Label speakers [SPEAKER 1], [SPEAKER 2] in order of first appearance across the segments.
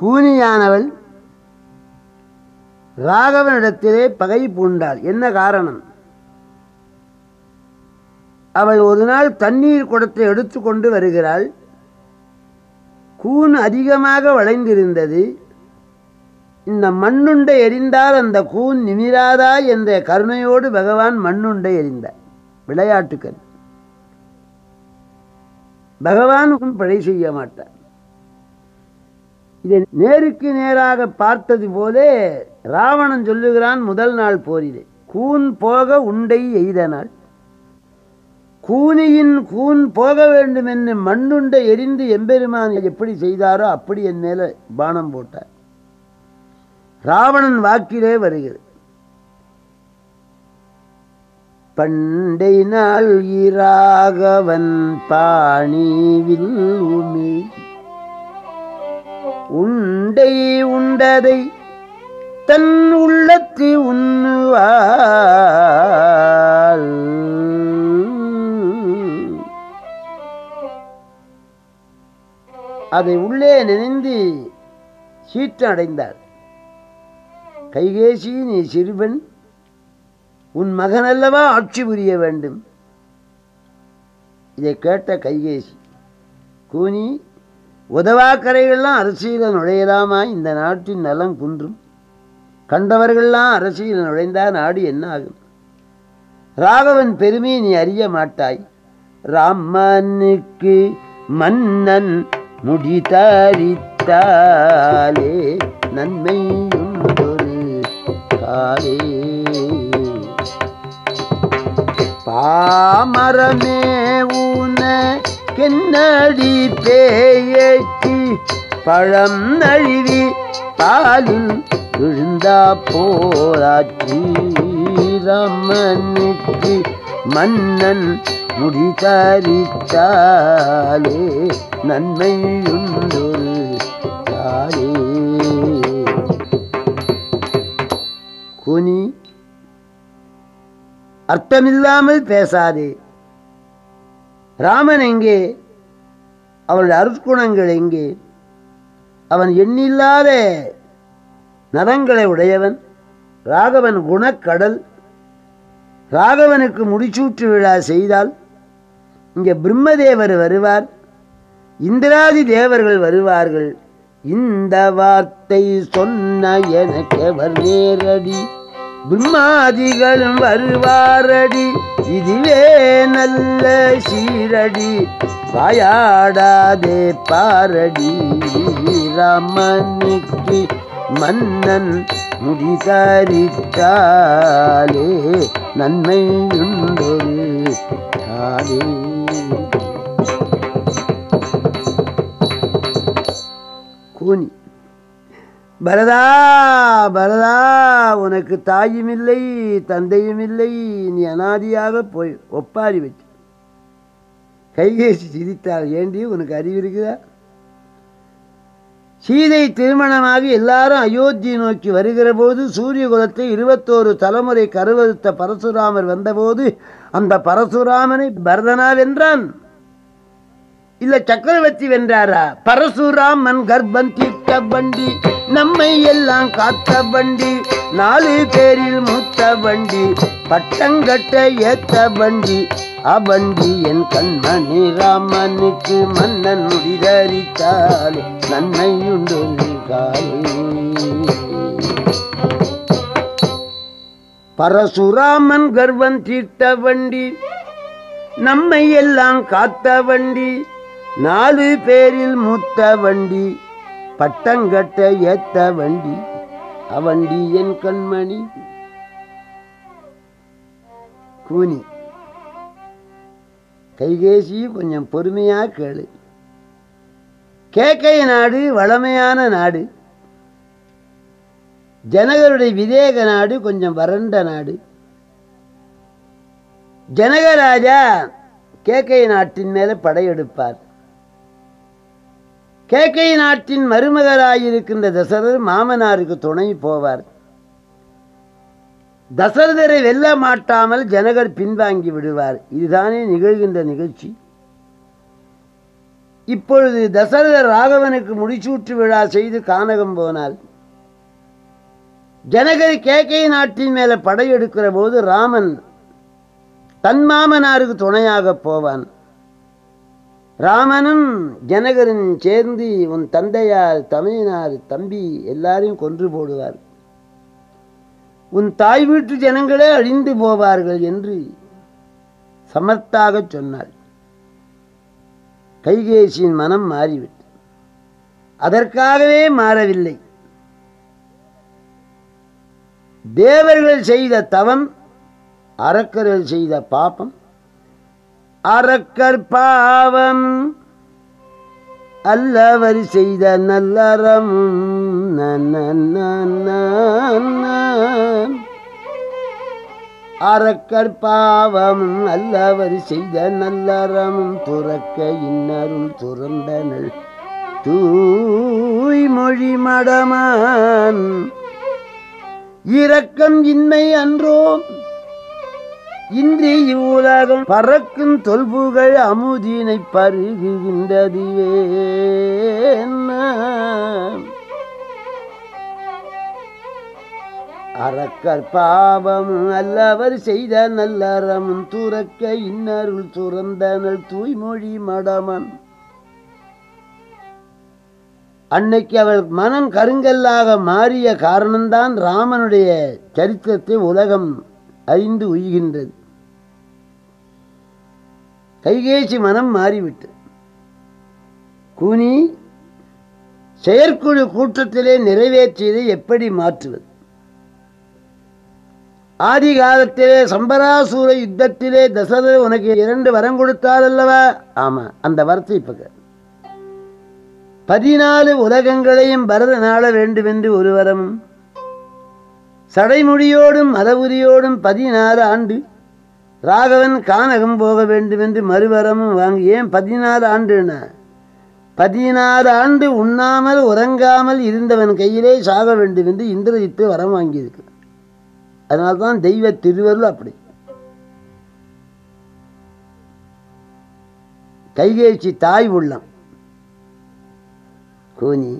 [SPEAKER 1] கூனியானவள் ராகவனிடத்திலே பகை பூண்டாள். என்ன காரணம்? அவள் ஒரு நாள் தண்ணீர் குடத்தை எடுத்துக்கொண்டு வருகிறாள். கூன் அதிகமாக வளைந்திருந்தது. இந்த மண்ணுண்டை எரிந்தால் அந்த கூன் நிமிராதா என்ற கருணையோடு பகவான் மண்ணுண்டை எரிந்தார். விளையாட்டுக்கள். பகவானுக்கும் பிழை செய்ய மாட்டார். இதை நேருக்கு நேராக பார்த்தது போலே ராவணன் சொல்லுகிறான் முதல் நாள் போரிலே. கூன் போக உண்டை எய்தனால் கூனியின் கூன் போக வேண்டும் என்று மண்ணுண்டை எரிந்து எம்பெருமான் எப்படி செய்தாரோ அப்படி என் மேல பானம் போட்டார். ராவணன் வாக்கிலே வருகிறது. பண்டை நாள் இராகவன் பாணிவில் உமி உண்டை உண்டதை தன் உள்ளத்து உண்ணுவாள். அதை உள்ளே நினைந்து சீற்றடைந்தாள். கைகேசி நீ சிறுவன் உன் மகன் அல்லவா ஆட்சி புரிய வேண்டும்? இதை கேட்ட கைகேசி கூனி உதவாக்கரைகள்லாம் அரசியலில் நுழையலாமா இந்த நாட்டின் நலம் குன்றும். கண்டவர்கள்லாம் அரசியல் நுழைந்தா நாடு என்ன ஆகும்? ராகவன் பெருமை நீ அறிய மாட்டாய். ராமனுக்கு மன்னன் முடிதரித்தாலே ஒரு காலே. பாமரமே ஊன கென்னடி பேயக்கு பழம் நழுவி பாலில் விழுந்தா போராட்சி ரமனுக்கு மன்னன் முடிதரித்தாலே நன்மையுண்டொரு காலே குனி அர்த்தமில்லாமல் பேசாதே. ராமன் எங்கே? அவனுடைய அருட்குணங்கள் எங்கே? அவன் எண்ணில்லாத நலங்களை உடையவன் ராகவன் குணக்கடல். ராகவனுக்கு முடிச்சூற்று விழா செய்தால் இங்கே பிரம்மதேவர் வருவார் இந்திராதி தேவர்கள் வருவார்கள். இந்த வார்த்தை சொன்ன எனக்கு அவர் நேரடி? பிரம்மாதிகளும் வருவாரடி. இதுவே நல்ல சீரடி. வாயாடாதே பாரடி. ராமனுக்கு மன்னன் முடிதரித்தாலே நன்மையுண்டொரு காலே கூனி பரதா பரதா உனக்கு தாயும் இல்லை தந்தையும் இல்லை நீ அனாதியாக போய் ஒப்பாரி வச்சு கைகேசி சிரித்தாள். ஏண்டி உனக்கு அறிவு இருக்குதா? சீதை திருமணமாகி எல்லாரும் அயோத்தி நோக்கி வருகிற போது சூரிய குலத்தை இருபத்தோரு தலைமுறை கருவறுத்த பரசுராமர் வந்தபோது அந்த பரசுராமனை பரதனா வென்றான் இல்ல சக்கரவர்த்தி வென்றாரா? பரசுராமன் கர்ப்பம் தீர்த்த வண்டி நம்மை எல்லாம் காத்த வண்டி நாலு பேரில் மூத்த வண்டி பட்டங்கட்ட ஏத்த வண்டி. அவண்டி என் கண்மணி ராமனுக்கு மன்னன் முடிதரித்தாலே நன்மையுண்டு காலே பரசுராமன் கர்வம் தீர்த்த வண்டி நம்மை எல்லாம் காத்த வண்டி நாலு பேரில் மூத்த வண்டி பட்டங்கட்ட ஏத்த வண்டி அவண்டி என் கண்மணி. கூனி. கைகேசி கொஞ்சம் பொறுமையா கேளு. கேக்கை நாடு வளமையான நாடு. ஜனகருடைய விதேக நாடு கொஞ்சம் வறண்ட நாடு. ஜனகராஜா கேக்கை நாட்டின் மேல படையெடுப்பார். கேக்கை நாட்டின் மருமகராயிருக்கின்ற தசரர் மாமனாருக்கு துணை போவார். தசரதரை வெல்ல மாட்டாமல் ஜனகர் பின்வாங்கி விடுவார். இதுதானே நிகழ்கின்ற நிகழ்ச்சி. இப்பொழுது தசரதர் ராகவனுக்கு முடிசூட்டு விழா செய்து கானகம் போனார் ஜனகர் கேகை நாட்டின் மேல படையெடுக்கிற போது ராமன் தன் மாமனாருக்கு துணையாக போவான். ராமனும் ஜனகரும் சேர்ந்து உன் தந்தையார் தமையனார் தம்பி எல்லாரையும் கொன்று போடுவார். உன் தாய் வீட்டு ஜனங்களே அழிந்து போவார்கள் என்று சமர்த்தாக சொன்னாள். கைகேசியின் மனம் மாறிவிட்டு அதற்காகவே மாறவில்லை. தேவர்கள் செய்த தவம் அரக்கர்கள் செய்த பாப்பம் அரக்கர் பாவம் அல்லவர் செய்த நல்லறம். அரக்கர் பாவம் அல்லவர் செய்த நல்லறமும் துறக்க இன்னரும் துறந்தனள். தூய்மொழி மடமான். இரக்கம் இன்மை அன்றோ இன்றி இவ்வுலகம் பறக்கும் தொல்புகள் அமுதினை பருகுகின்றதுவே. அறக்கற் பாவம் அல்லவர் செய்த நல்லறமும் துறக்க இன்னருள் துறந்தனள் தூய்மொழி மடமன். அன்னைக்கு அவள் மனம் கருங்கல்லாக மாறிய காரணம்தான் ராமனுடைய சரித்திரத்தை உலகம் அறிந்து உய்கின்றது. கைகேசி மனம் மாறிவிட்டு. கூனி செயற்குழு கூட்டத்திலே நிறைவேற்றியதை எப்படி மாற்றுவது? ஆதி காலத்திலே சம்பராசூர யுத்தத்திலே தசரதர் உனக்கு இரண்டு வரம் கொடுத்தார் அல்லவா? ஆமா அந்த வரத்தை இப்ப பதினாலு உலகங்களையும் பரத நாள வேண்டுமென்று ஒரு வரமும் சடைமுடியோடும் மதபுரியோடும் பதினாறு ஆண்டு. ராகவன் கானகம் போக வேண்டும் என்று மறுவரமும் வாங்கி ஏன் பதினாறு ஆண்டுன பதினாறு ஆண்டு உண்ணாமல் உறங்காமல் இருந்தவன் கையிலே சாக வேண்டும் என்று இந்திரஜித்து வரம் வாங்கியிருக்கு. அதனால தான் தெய்வ திருவருள் அப்படி. கைகேச்சி தாய் உள்ளம். கோனி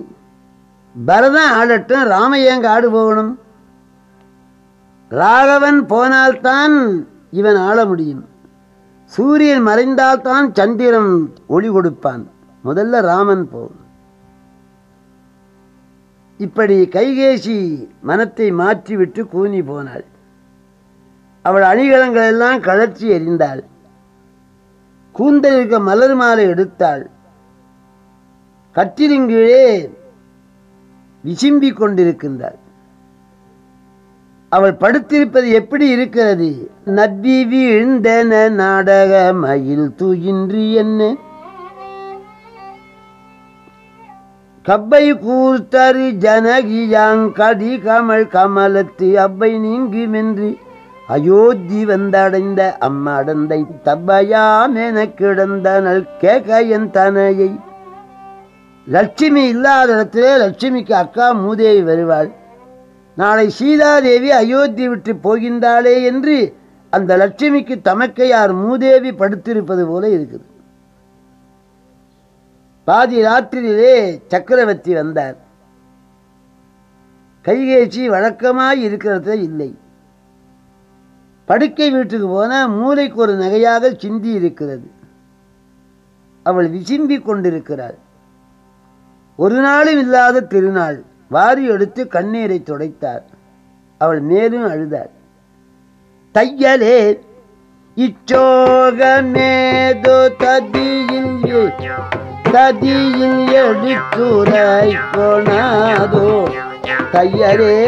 [SPEAKER 1] பரதம் ஆடட்டும் ராமையங்க ஆடு போகணும்? ராகவன் போனால்தான் இவன் ஆள முடியும். சூரியன் மறைந்தால்தான் சந்திரன் ஒளி கொடுப்பான். முதல்ல ராமன் போ. இப்படி கைகேசி மனத்தை மாற்றிவிட்டு கூனி போனாள். அவள் அணிகலங்கள் எல்லாம் கழற்றி எறிந்தாள். கூந்தல் இருக்க மலர் மாலை எடுத்தாள். கட்டிலிங்கீழே விசும்பிக் கொண்டிருக்கின்றாள். அவள் படுத்திருப்பது எப்படி இருக்கிறது? நத்தி வீழ்ந்தன நாடக மயில் தூயின்றி என்ன? கப்பை கூர்த்தரு ஜனகியாங் கடி கமல் கமலத்து அவ்வை நீங்குமென்று அயோத்தி வந்தடைந்த அம்மடந்தை தப்பையாமென கிடந்தனள் கேகையன் தனையை. லட்சுமி இல்லாத இடத்திலே லட்சுமிக்கு அக்கா மூதேவி வருவாள். நாளை சீதாதேவி அயோத்தி விட்டு போகின்றாளே என்று அந்த லட்சுமிக்கு தமக்கையார் மூதேவி படுத்திருப்பது போல இருக்குது. பாதி ராத்திரியிலே சக்கரவர்த்தி வந்தார். கைகேச்சி வழக்கமாய் இருக்கிறதே இல்லை. படுக்கை வீட்டுக்கு போனால் மூளைக்கு ஒரு நகையாக சிந்தி இருக்கிறது. அவள் விசும்பி கொண்டிருக்கிறாள். ஒரு நாளும் இல்லாத திருநாள். வாரி எடுத்து கண்ணீரை துடைத்தார். அவள் மேலும் அழுதார். தையலே இச்சோகமேதோ ததியில் ததியில் எடுத்துரை கொணாதோ தையரே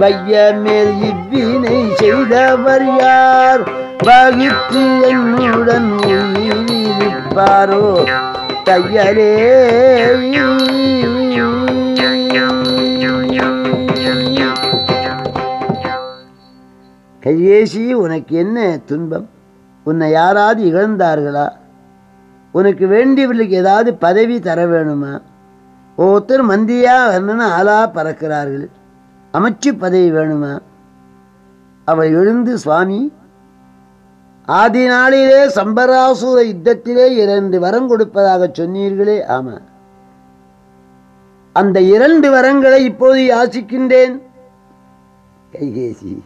[SPEAKER 1] வையமேல் இவ்வினை செய்தவர் யார்? பகுத்து என்னுடன் உயிரிப்பாரோ தையலே கையேசி உனக்கு என்ன துன்பம்? உன்னை யாராவது இழந்தார்களா உனக்கு வேண்டியவர்களுக்கு ஏதாவது பதவி தர வேணுமா? ஒவ்வொருத்தர் மந்தியா வரணும்னு ஆளா பறக்கிறார்கள். அமைச்சு பதவி வேணுமா? அவள் எழுந்து சுவாமி ஆதி நாளிலே சம்பராசுர யுத்தத்திலே இரண்டு வரம் கொடுப்பதாக சொன்னீர்களே ஆமா. அந்த இரண்டு வரங்களை இப்போது யாசிக்கின்றேன்? கைகேசி.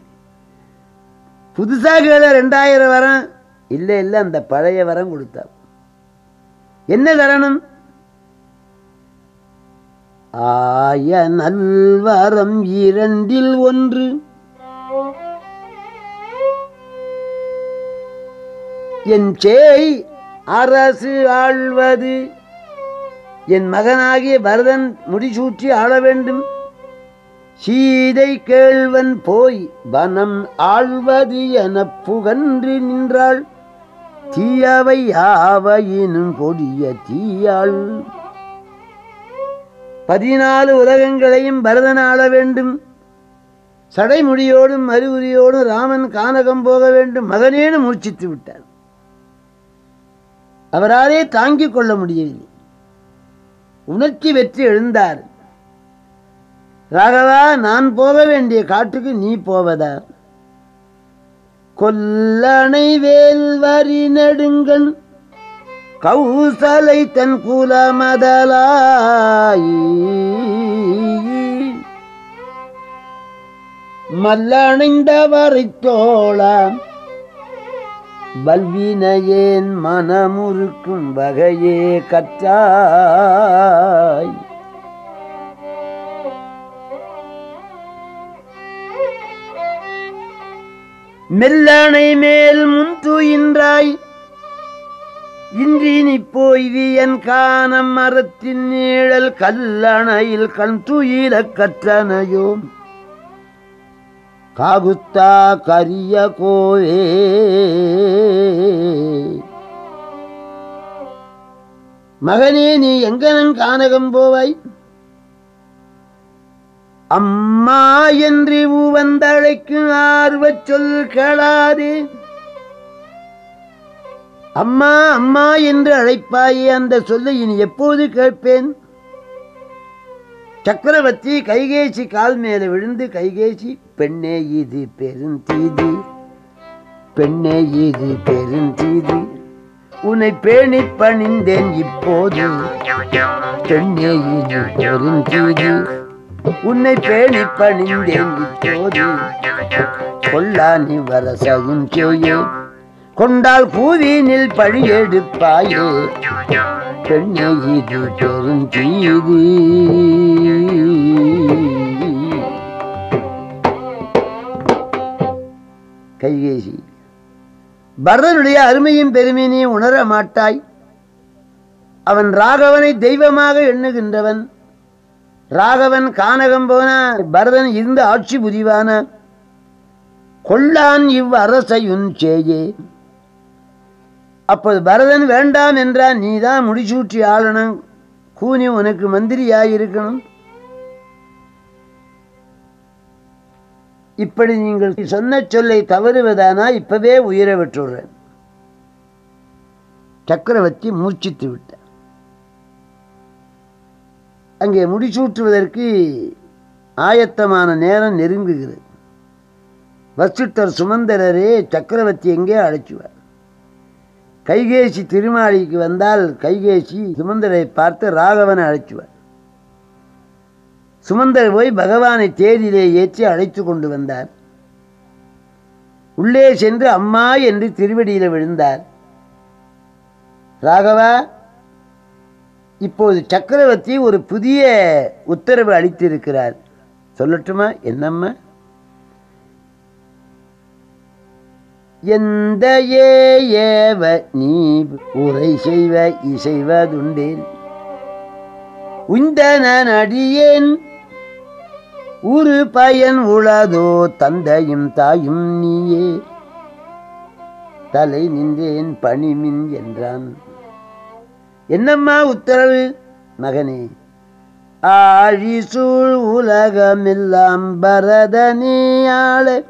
[SPEAKER 1] புதுசா கேள ரெண்டாயிரம் வரம். இல்லை இல்லை அந்த பழைய வரம் கொடுத்தா என்ன தரணும் ஆய நல்வரம் இரண்டில் ஒன்று. என் சேய் அரசு ஆழ்வது என் மகனாகிய பரதன் முடிசூற்றி ஆள வேண்டும். சீதை கேள்வன் போய் வனம் ஆழ்வது என புகன்று நின்றாள். தீயவை யாவையினும் கொடிய தீயாள். பதினாலு உலகங்களையும் பரதன் ஆள வேண்டும். சடைமுடியோடும் மறுவுரியோடும் ராமன் கானகம் போக வேண்டும். மகனேனு மூர்ச்சித்து விட்டான் அவராலே தாங்கிக் கொள்ள முடியவில்லை. உணர்ச்சி வெற்றி எழுந்தார். ராகவா நான் போக வேண்டிய காட்டுக்கு நீ போவதா? கொல்லணை வேல் வரி கௌசலை தன் குலமதலாய். மல்லணைந்தவரை தோளாம் வல்வினையேன் மனமுறுக்கும் வகையே கற்றாய். மெல்லணை மேல் முன் தூயின்றாய். இன்றி நீ போய்வி என் காணம் மரத்தின் நீழல் கல்லணையில் கண் துயில கற்றனையோம். காகுத்தா கரிய கோவே. மகனே நீ எங்கனன் கானகம் போவாய்? அம்மா என்று வந்தழைக்கு ஆர்வ சொல் கேளாதே. அம்மா அம்மா என்று அழைப்பாயே அந்த சொல்லை இனி எப்போது கேட்பேன்? சக்கரவர்த்தி கைகேசி கால் மேலே விழுந்து கைகேசி பெண்ணே இது பெருந்தீதி. பெண்ணே இது பெருந்தீதி. உன்னை பேணி பணிந்தேன் இப்போது. பெண்ணே இது பெருந்தீதி. உன்னை பேணி பணிந்தேன் இப்போது. கொல்லானி வர சகும் செய்யோ கொண்டால் பூவினில் பழி எடுப்பாயே. பெண்ணே இது பெருந்தீதி. கைகேசி. பரதனுடைய அருமையும் பெருமையினையும் உணர மாட்டாய். அவன் ராகவனை தெய்வமாக எண்ணுகின்றவன். ராகவன் கானகம் போன பரதன் இருந்து ஆட்சி புரிவான. கொள்ளான் இவ் அரசையுன் சேயே. அப்போது பரதன் வேண்டாம் என்றால் நீதான் முடிசூற்றி ஆளணும். கூனி உனக்கு மந்திரியாயிருக்கணும். இப்படி நீங்கள் சொன்ன சொல்லை தவறுவதானா இப்பவே உயிரை விட்டுடுறேன். சக்கரவர்த்தி மூர்ச்சித்து விட்டார். அங்கே முடிசூட்டுவதற்கு ஆயத்தமான நேரம் நெருங்குகிறது. வசிட்டர் சுமந்தரரே சக்கரவர்த்தி எங்கே அழைச்சுவார்? கைகேசி திருமாளிக்கு வந்தால் கைகேசி சுமந்தரை பார்த்து ராகவனை அழைச்சுவார். சுமந்தர் போய் பகவானை தேரிலே ஏற்றி அழைத்து கொண்டு வந்தார். உள்ளே சென்று அம்மா என்று திருவடியில் விழுந்தார். ராகவா இப்போது சக்கரவர்த்தி ஒரு புதிய உத்தரவு அளித்திருக்கிறார். சொல்லட்டுமா? என்னம்மா? எந்த ஏவ நீ உரை செய்வ இசைவதுண்டேன். நான் அடியேன் ஒரு பயன் உளதோ தந்தையும் தாயும் நீயே. தலை நின்றேன் பணிமின் என்றான். என்னம்மா உத்தரவு? மகனே ஆழி சூழ் உலகமெல்லாம் பரதனே ஆள.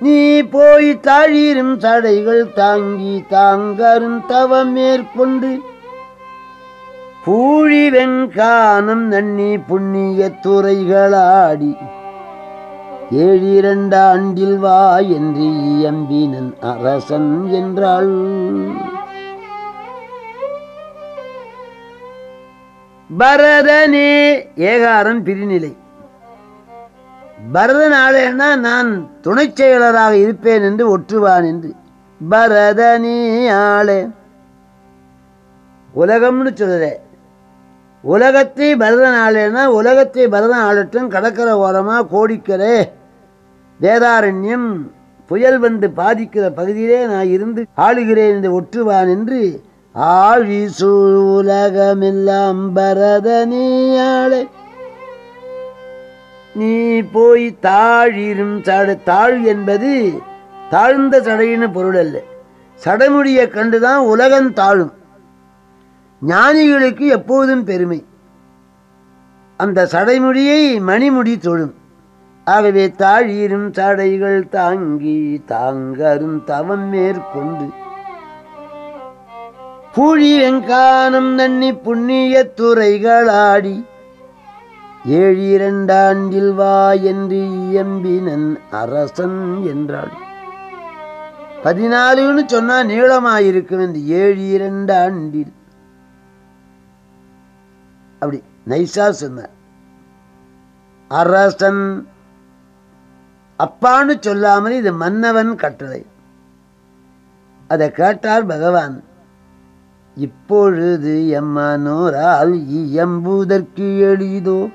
[SPEAKER 1] நீ போய் தாழிரும் சடைகள் தாங்கி தாங்கரும் தவம் மேற்கொண்டு பூழி வெண்கானம் நன்னி புண்ணிய துறைகளாடி. ஏழிரண்டாண்டில் வா என்று இயம்பினன் அரசன் என்றாள். பரதனே ஏகாரம் பிரிநிலை. பரதன் நான் துணை செயலராக இருப்பேன் என்று ஒற்றுவான் என்று. பரதனே ஆளே. உலகம்னு சொல்லுற உலகத்தை பரதன் உலகத்தை பரதன் ஆளட்டும் கடற்கரை ஓரமாக கோடிக்கரை வேதாரண்யம் புயல் வந்து பாதிக்கிற பகுதியிலே நான் இருந்து ஆளுகிறேன் என்று ஒற்றுவான் என்று ஆழி சூலகமெல்லாம் பரதனியாளே. நீ போய் தாழிரும் சட தாழ் என்பது தாழ்ந்த சடையின்னு பொருள் அல்ல. சடமுடியை கண்டுதான் உலகம் தாழும். ஞானிகளுக்கு எப்போதும் பெருமை. அந்த சடைமுடியை மணிமுடி தொழும். ஆகவே தாழீரும் சடைகள் தாங்கி தாங்கரும் தவம் மேற்கொண்டு. பூழி வெங்கானம் நன்னி புண்ணிய துறைகளாடி. ஏழிரண்டாண்டில் வா என்று இயம்பினன் அரசன் என்றாள். பதினாலுன்னு சொன்னா நீளமாயிருக்கும் என்று ஏழு இரண்டு ஆண்டில் அப்படி நைசா சொன்னார் அரசன் அப்பான்னு சொல்லாமல் இது மன்னவன் கட்டளை. அதை கேட்டார் பகவான். இப்பொழுது எம்மனோரால் இயம்புதற்கு எளிதோ?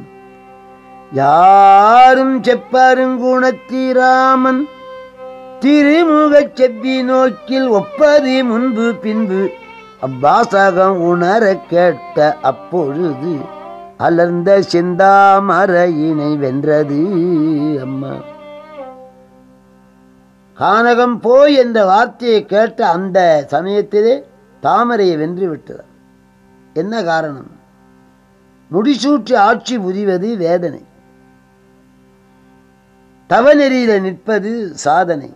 [SPEAKER 1] யாரும் செப்பருங்குணத்திராமன் திருமுகச் செவ்வி நோக்கில் ஒப்பது முன்பு பின்பு. அவ்வாசகம் உணர கேட்ட அப்பொழுது அலர்ந்த சிந்தாமரையினை வென்றது அம்மா. கானகம் போய் என்ற வார்த்தையை கேட்ட அந்த சமயத்திலே தாமரையை வென்று விட்டது. என்ன காரணம்? முடிசூற்றி ஆட்சி புரிவது வேதனை. தவநெறியில நிற்பது சாதனை.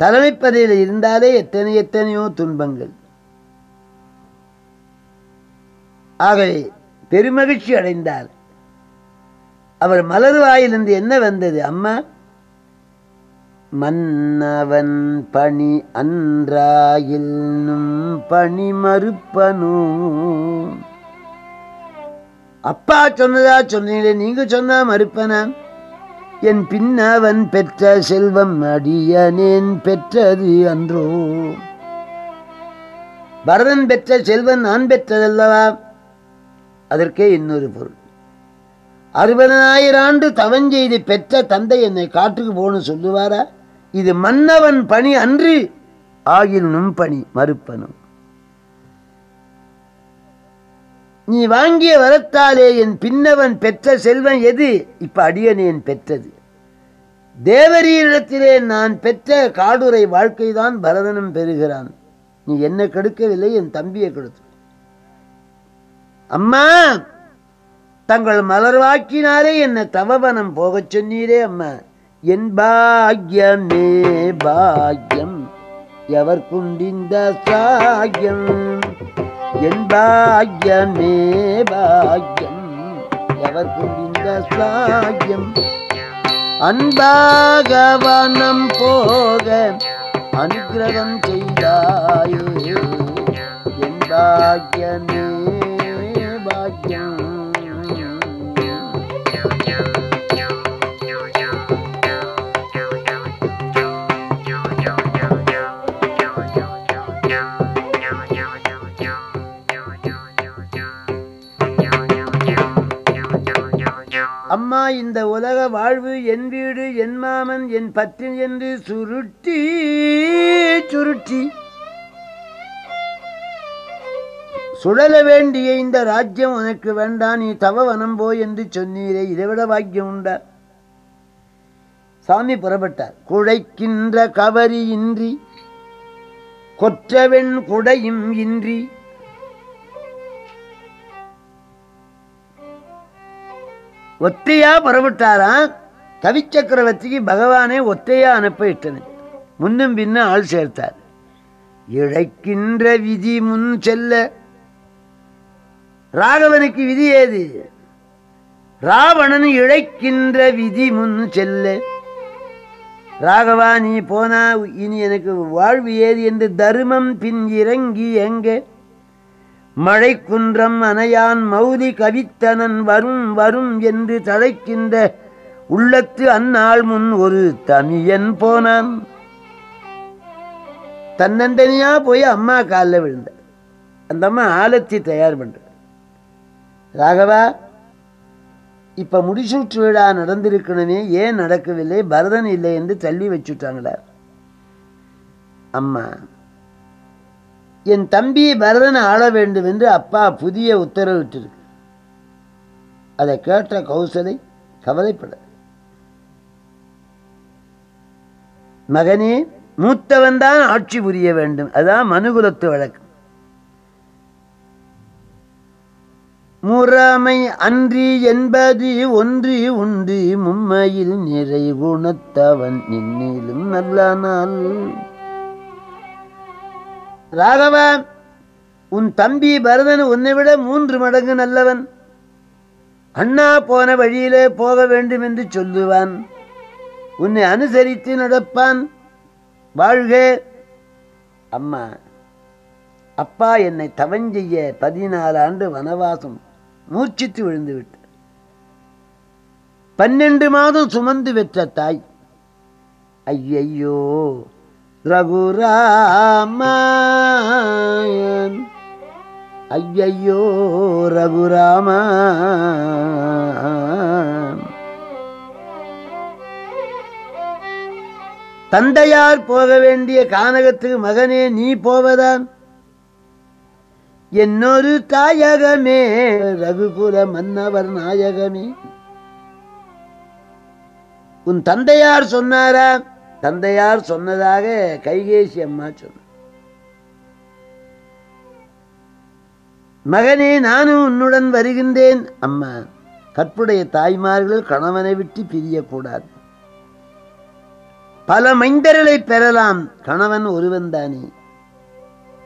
[SPEAKER 1] தலைமைப்பதையில் இருந்தாலே எத்தனை எத்தனையோ துன்பங்கள். ஆகவே பெருமகிழ்ச்சி அடைந்தார் அவர் மலர் வாயிலிருந்து என்ன வந்தது அம்மா? மன்னவன் பணி அன்றாயில்னும் பணி மறுப்பனும் அப்பா சொன்னதா சொன்னீங்களே நீங்க சொன்னா மறுப்பனா? என் பின்னவன் பெற்ற செல்வம் அடியனேன் பெற்றது அன்றோ. பரதன் பெற்ற செல்வன் நான் பெற்றதல்லவா? அதற்கே இன்னொரு பொருள். அறுபதனாயிரம் ஆண்டு தவஞ்செய்து பெற்ற தந்தை என்னை காட்டுக்கு போகணும் சொல்லுவாரா? இது மன்னவன் பணி அன்று ஆகினும் பணி மறுப்பனும். நீ வாங்கிய வரத்தாலே என் பின்னவன் பெற்ற செல்வன் எது? இப்ப அடியனேன் பெற்றது. தேவரீரிடத்திலே நான் பெற்ற காடுரை வாழ்க்கைதான் பரதனும் பெறுகிறான். நீ என்ன கெடுக்கவில்லை? என் தம்பியை கெடுத்து. அம்மா தங்கள் மலர்வாக்கினாரே என்னை தவவனம் போகச் சொன்னீரே அம்மா. என் பாக்யமே பாக்யம் எவர் குண்டிந்த சாகியம் என் பாக்யமே பாக்யம் எவர் குண்டிந்த சாகியம் அன்பாகவனம் போக அனுகிரகம் செய்தாயே. என் பாக்யமே இந்த உலக வாழ்வு என் வீடு என் மாமன் என் பத்தி என்று சுருட்டி சுருட்டி. சுழல வேண்டிய இந்த ராஜ்யம் உனக்கு வேண்டாம் நீ தவவனம் போய் என்று சொன்னீரே இதைவிட பாக்கியம் உண்டா? சாமி புறப்பட்டார். குழைக்கின்ற கவரி இன்றி கொற்றவெண் குடையும் இன்றி ஒத்தையா புறப்பட்டாராம். கவிச்சக்கரவர்த்திக்கு பகவானே ஒத்தையா அனுப்ப முன்னும் பின்னும் ஆள் சேர்த்தார். இழைக்கின்ற விதி முன் செல்ல. ராகவனுக்கு விதி ஏது? ராவணன் இழைக்கின்ற விதி முன் செல்ல. ராகவா நீ போனா இனி எனக்கு வாழ்வு ஏது என்று தருமம் பின் இறங்கி எங்கே? மழை குன்றம் அணையான் மௌதி கவித்தனன் வரும் வரும் என்று தழைக்கின்ற உள்ளத்து அந்நாள் முன் ஒரு தமியன் போனான். தன்னந்தனியா போய் அம்மா காலில் விழுந்த. அந்த அம்மா ஆலத்தி தயார் பண்ற. ராகவா இப்ப முடிசூற்று விழா நடந்திருக்கணுமே ஏன் நடக்கவில்லை? பரதன் இல்லை என்று தள்ளி வச்சுட்டாங்களா அம்மா என் தம்பி பரதன் ஆள வேண்டும் என்று அப்பா புதிய உத்தரவிட்டிருக்கு. அதை கேட்ட கௌசலை கவலைப்பட மகனே மூத்தவன் தான் ஆட்சி புரிய வேண்டும். அதான் மனுகுலத்து வழக்கு முறாமை அன்றி என்பது ஒன்று உண்டு. மும்மையில் நிறை குணத்தவன் நின்னிலும் நல்லானால் ராகவா உன் தம்பி பரதன் உன்னை விட மூன்று மடங்கு நல்லவன். அண்ணா போன வழியிலே போக வேண்டும் என்று சொல்லுவான். உன்னை அனுசரித்து நடப்பான். வாழ்க. அம்மா அப்பா என்னை தவஞ்செய்ய பதினாலு ஆண்டு வனவாசம் மூர்ச்சித்து விழுந்து விட்டு பன்னெண்டு மாதம் சுமந்து பெற்ற தாய். ஐயையோ. ரகுராமன். ஐயையோ ரகுராமா தந்தையார் போக வேண்டிய கானகத்துக்கு மகனே நீ போவதான் என்னொரு தாயகமே ரகுகுல மன்னவர் நாயகமே. உன் தந்தையார் சொன்னாரா தந்தையார் சொன்னதாக கைகேசி அம்மா சொன்ன. மகனே நானும் உன்னுடன் வருகின்றேன் அம்மா. கற்புடைய தாய்மார்கள் கணவனை விட்டு பிரியக்கூடாது. பல மைந்தர்களை பெறலாம் கணவன் ஒருவன் தானே.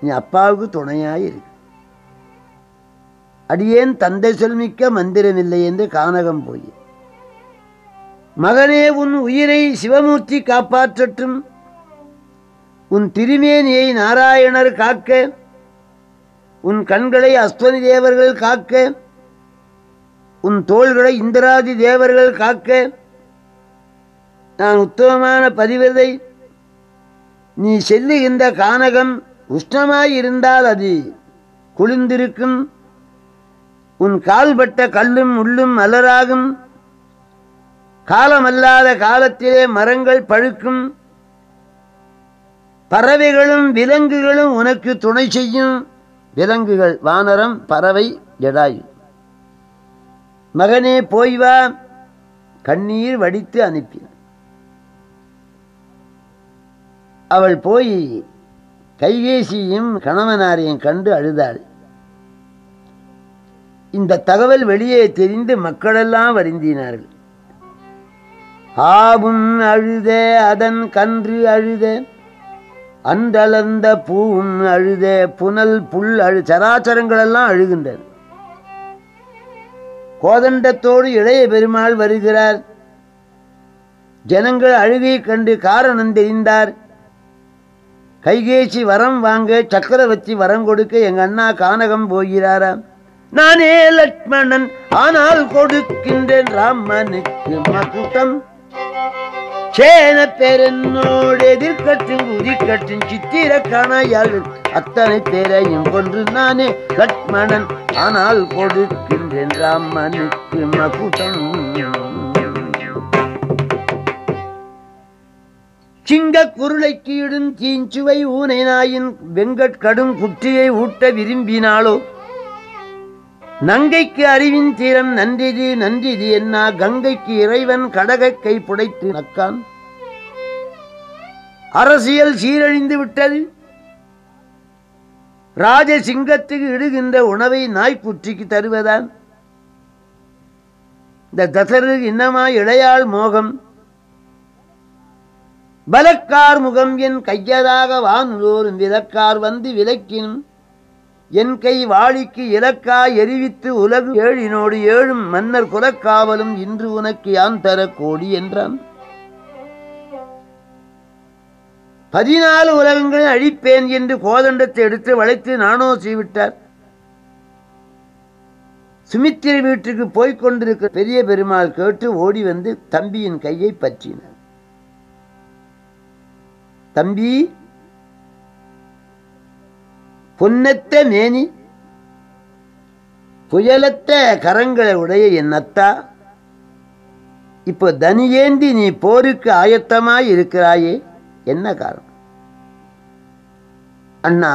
[SPEAKER 1] நீ அப்பாவுக்கு துணையாயிரு அடியேன் தந்தை சொல்மிக்க மந்திரமில்லை என்று கானகம் போய். மகனே உன் உயிரை சிவமூர்த்தி காப்பாற்றட்டும். உன் திருமேனியை நாராயணர் காக்க உன் கண்களை அஸ்வனி தேவர்கள் காக்க உன் தோள்களை இந்திராதி தேவர்கள் காக்க நான் உத்தமமான பதிவிரதை நீ செல்லுகின்ற கானகம் உஷ்ணமாயிருந்தால் அது குளிர்ந்திருக்கும். உன் கால்பட்ட கல்லும் உள்ளும் மலராகும். காலமல்லாத காலத்திலே மரங்கள் பழுக்கும் பறவைகளும் விலங்குகளும் உனக்கு துணை செய்யும். விலங்குகள் வானரம் பறவை ஜடாயு. மகனே போய் வா. கண்ணீர் வடித்து அனுப்பினார் அவள் போய் கைகேசியும் கணவனாரையும் கண்டு அழுதாள். இந்த தகவல் வெளியே தெரிந்து மக்களெல்லாம் வருந்தினார்கள். ஆவும் அழுதே அதன் கன்று அழுதே. அன்றளந்த பூவும் அழுதே புனல் புல் அழு சராச்சரங்களெல்லாம் அழுகின்றன. கோதண்டத்தோடு இளைய பெருமாள் வருகிறார். ஜனங்கள் அழுகை கண்டு காரணம் தெரிந்தார். கைகேசி வரம் வாங்க சக்கரவர்த்தி வரம் கொடுக்க எங்க அண்ணா கானகம் போகிறாராம். நானே லட்சுமணன் ஆனால் கொடுக்கின்றேன் ராமனுக்கு மகுட்டம் சேன பெருன்னோடு எதிர்கட்டும் உதிக்கட்டும் சித்திர கணையாள் அத்தனை பேரையும் கொன்று நானே லட்சுமணன் ஆனால் கொடுக்கின்றேன் ராமனுக்கு மகுடம். சிங்க குருளைக்கு இடும் தீஞ்சுவை ஊனை நாயின் வெங்கட் கடும் குற்றியை ஊட்ட விரும்பினாளோ? நங்கைக்கு அறிவின் தீரம் நன்றிது நன்றிது என்ன கங்கைக்கு இறைவன் கடகக்கை புடைத்து நக்கான். அரசியல் சீரழிந்து விட்டது. ராஜசிங்கத்துக்கு இடுகின்ற உணவை நாய்க்குற்றிக்கு தருவதான் இந்த தசரு இன்னமா இளையாள் மோகம். பலக்கார் முகம் என் கையதாக வானுதோறும் விலக்கார் வந்து விலக்கினும் என் கை வாளிக்கு இலக்காய் எரிவித்து உலகு ஏழினோடு ஏழும் மன்னர் குலக்காவலும் இன்று உனக்கு யான் தர கோடி என்றான். பதினாலு உலகங்களை அழிப்பேன் என்று கோதண்டத்தை எடுத்து வளைத்து நாணோசி விட்டார் சுமித்திரை வீட்டுக்கு போய்க் கொண்டிருக்கிற பெரிய பெருமாள் கேட்டு ஓடி வந்து தம்பியின் கையை பற்றினார். தம்பி பொன்னத்த மேனி புயலத்த கரங்களை உடைய என் அத்தா இப்போ தனியேந்தி நீ போருக்கு ஆயத்தமாய் இருக்கிறாயே என்ன காரணம்? அண்ணா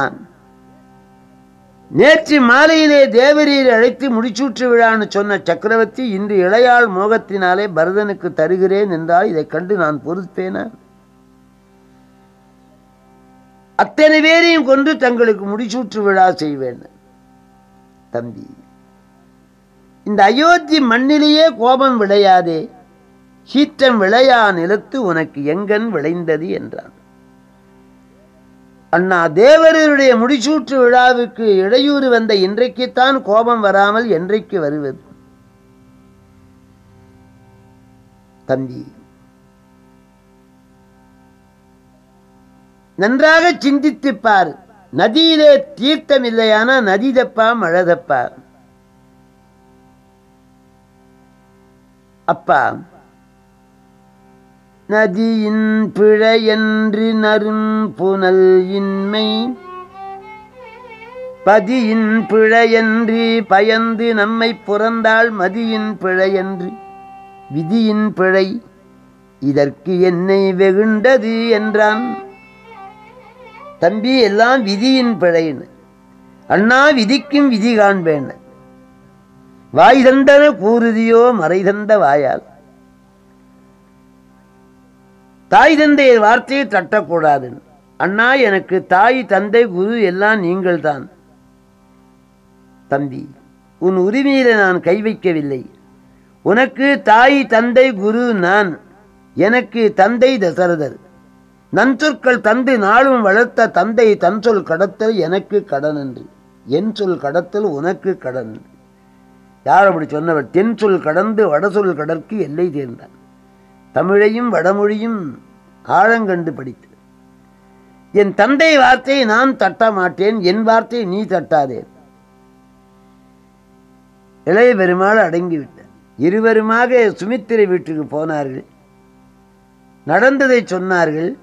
[SPEAKER 1] நேற்று மாலையிலே தேவரீர் அழைத்து முடிச்சூற்று விழான்னு சொன்ன சக்கரவர்த்தி இன்று இளையாள் மோகத்தினாலே பரதனுக்கு தருகிறேன் என்றால் இதைக் கண்டு நான் பொறுப்பேனா அத்தனை பேரையும் கொண்டு தங்களுக்கு முடிசூற்று விழா செய்வேன். தம்பி இந்த அயோத்தி மண்ணிலேயே கோபம் விளையாதே. சீற்றம் விளையா நிலத்து உனக்கு எங்கன் விளைந்தது என்றான். அண்ணா தேவரருடைய முடிசூற்று விழாவுக்கு இடையூறு வந்த இன்றைக்குத்தான் கோபம் வராமல் என்றைக்கு வருவது? தம்பி நன்றாக சிந்தித்துப் பார் நதியிலே தீர்த்தம் இல்லையானா நதி தப்பா மழை தப்பா அப்பா நதியின் பிழையன்று நரும் புனல் இன்மை பதியின் பிழையன்று பயந்து நம்மை புறந்தாள் மதியின் பிழையன்று. விதியின் பிழை இதற்கு என்னை வெகுண்டது என்றான். தம்பி எல்லாம் விதியின் பிழைன்னு. அண்ணா விதிக்கும் விதி காண்பேன் வாய் தந்தன கூறுதியோ மறை தந்த வாயால். தாய் தந்தை வார்த்தையை தட்டக்கூடாது அண்ணா எனக்கு தாய் தந்தை குரு எல்லாம் நீங்கள்தான். தம்பி உன் உரிமையில நான் கை வைக்கவில்லை. உனக்கு தாய் தந்தை குரு நான். எனக்கு தந்தை தசரதர். நன்சொற்கள் தந்து நாளும் வளர்த்த தந்தை தன் சொல் கடத்தல் எனக்கு கடன் என்று என் சொல் கடத்தல் உனக்கு கடன் என்று. யார் அப்படி சொன்னவர் தென் சொல் கடந்து வடசொல் கடற்கு எல்லை தேர்ந்தான். தமிழையும் வடமொழியும் ஆழங்கண்டு படித்து. என் தந்தை வார்த்தையை நான் தட்ட மாட்டேன் என் வார்த்தையை நீ தட்டாதே. இளைய பெருமாள் அடங்கிவிட்டார். இருவருமாக சுமித்திரை வீட்டுக்கு போனார்கள். நடந்ததை சொன்னார்கள்.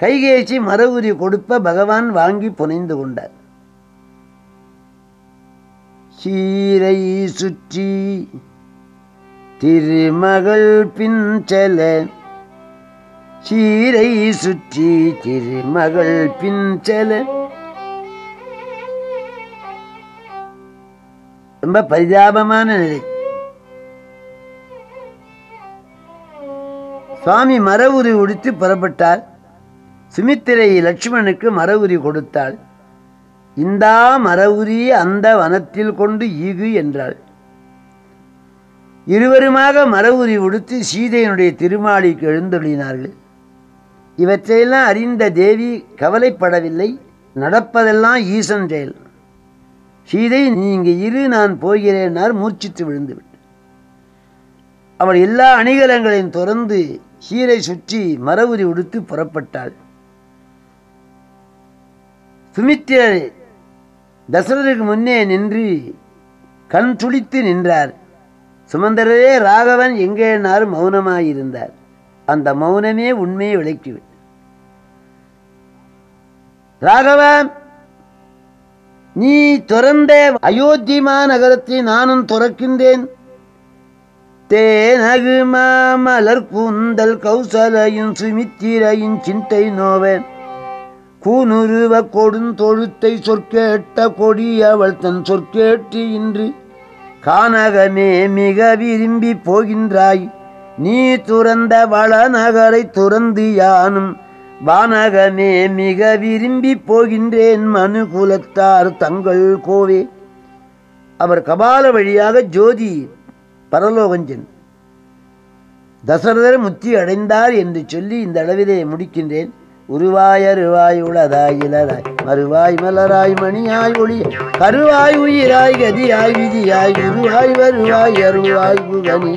[SPEAKER 1] கைகேசி மரவுரி கொடுப்ப பகவான் வாங்கி புனைந்து கொண்டார். சீரை சுற்றி திருமகள் பின் செல சீரை சுற்றி திருமகள் பின் செல. ரொம்ப பரிதாபமான நிலை. சுவாமி மரவுரி உடித்து புறப்பட்டார். சுமித்திரை லட்சுமணனுக்கு மரவுரி கொடுத்தாள். இந்தா மரவுரி அந்த வனத்தில் கொண்டு ஈகு என்றாள். இருவருமாக மரவுரி உடுத்து சீதையினுடைய திருமாளிக்கு எழுந்தொழினார்கள். இவற்றையெல்லாம் அறிந்த தேவி கவலைப்படவில்லை நடப்பதெல்லாம் ஈசன் செயல். சீதை நீங்கள் இரு நான் போகிறேனார் மூர்ச்சித்து விழுந்து விட்டு அவள் எல்லா அணிகலங்களையும் துறந்து சீரை சுற்றி மரவுரி உடுத்து புறப்பட்டாள். சுமித்திரர் தசரருக்கு முன்னே நின்று கண் துளித்து நின்றார். சுமந்தரரே ராகவன் எங்கேனார் மௌனமாயிருந்தார். அந்த மௌனமே உண்மையை விளக்கிவிட்டு ராகவன் நீ துறந்த அயோத்திமா நகரத்தை நானும் துறக்கின்றேன். தேனகு மாமலர் கூந்தல் கௌசலையும் சுமித்திரையும் சிந்தை நோவேன். கூனுருவ கொடுந்தொழுத்தை சொற்கேட்ட கொடி அவள் தன் சொற்கேட்டு இன்று. கானகமே மிக விரும்பி போகின்றாய். நீ துறந்த வளநகரை துறந்து யானும். வானகமே மிக விரும்பி போகின்றேன் மனு குலத்தார் தங்கள் கோவே. அவர் கபால வழியாக ஜோதி பரலோகஞ்சன். தசரதர் முத்தி அடைந்தார் என்று சொல்லி இந்த அளவிலே முடிக்கின்றேன். உருவாய ருவாயுளதாய் இலதாய் மறுவாய் மலராய் மணியாய் ஒளி கருவாய் உயிராய் கதியாய் விதியாய் குருவாய் வருவாய் அருவாய் புகனி.